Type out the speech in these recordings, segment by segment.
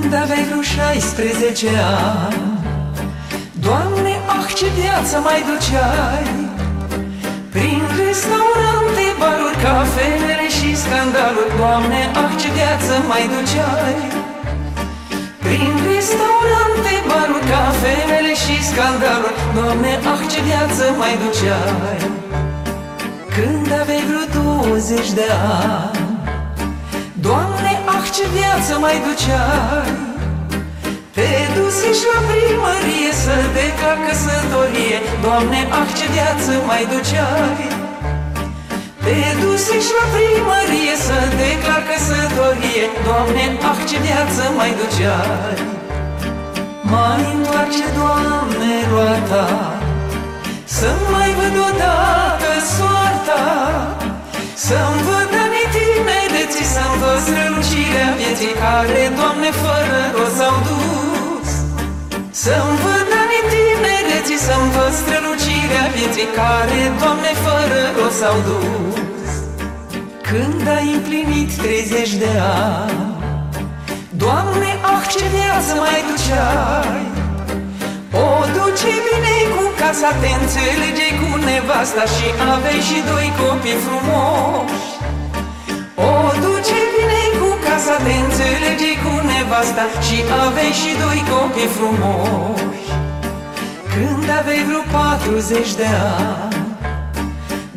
Când aveai vreo 16 ani Doamne, ah, ce viață mai duceai! Prin restaurante, baruri, cafenele și scandaluri Doamne, ah, ce viață mai duceai! Prin restaurante, baruri, cafenele și scandaluri Doamne, ah, ce viață mai duceai! Când aveai vreo 20 de ani Doamne, ah, ce viață mai duceai? Te dusești la primărie să declar căsătorie Doamne, ah, ce viață mai duceai? Te dusești la primărie să declar căsătorie Doamne, ah, ce viață mai duceai? Mai întoarce, Doamne, roata. Să mai văd odată soarta. Să-mi văd Care, Doamne, fără rost s-au dus. Să-mi văd anii tinereții Să-mi văd strălucirea vieții Care, Doamne, fără rost s-au dus. Când ai împlinit 30 de ani Doamne, ah, ce viață mai duceai O duce bine cu casa, te înțelege cu nevasta Și aveai și doi copii frumoși. O duce bine cu casa, te înțelege cu nevasta Și aveai și doi copii frumoși. Când aveai vreo 40 de ani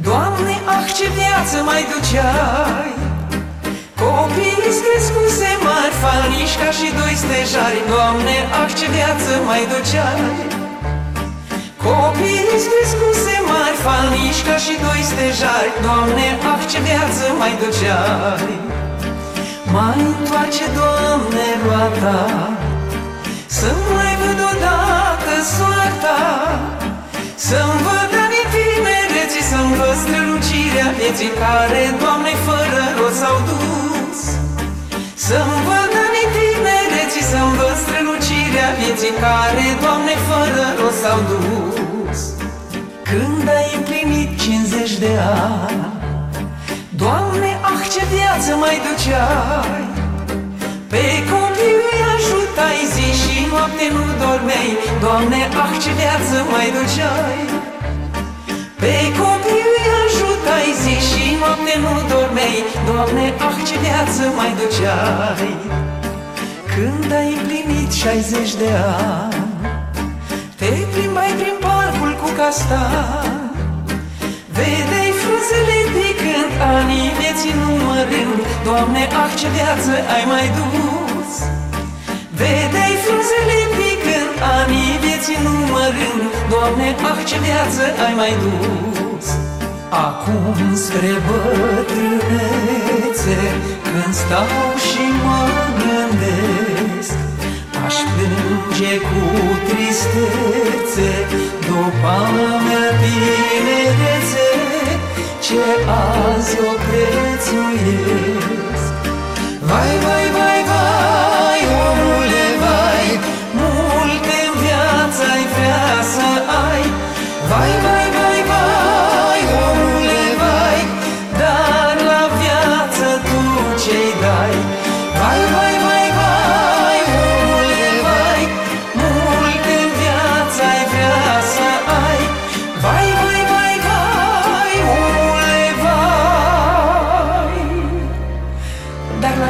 Doamne, ah, ce viață mai duceai! Copiii îți crescuse mari, fanișca și doi stejari. Doamne, ah, ce viață mai duceai! Copiii îți crescuse mari, fanișca și doi stejari. Doamne, ah, ce viață mai duceai Mai întoarce, Doamne, roata. Să mai văd odată soarta. Să-mi văd anii tinereții Să-mi văd strălucirea vieții Care, Doamne, fără rost s-au dus. Să-mi văd anii tinereții Să-mi văd strălucirea vieții Care, Doamne, fără rost s-au dus. Când ai împlinit 50 de ani Doamne, ah, ce viață mai duceai Pe copii îi ajutai zi și noapte nu dormeai. Doamne, ah, ce viață mai duceai Pe copii îi ajutai zi și noapte nu dormeai. Doamne, ah, ce viață mai duceai Când ai împlinit 60 de ani Te plimbai prin parcul cu castan Vedeai frunzele picând, anii vieții numărând Doamne, ah, ce viață ai mai dus. Vedeai frunzele picând, anii vieții numărând Doamne, ah, ce viață ai mai dus. Acum spre bătrânețe Când stau și mă gândesc Aș plânge cu tristețe După mea tinerețe Ce azi o prețuiesc. Vai, vai, vai, vai, omule, vai Multe în viață ai vrea să ai. Vai, vai, vai, vai,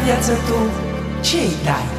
viață tu ce-i dai?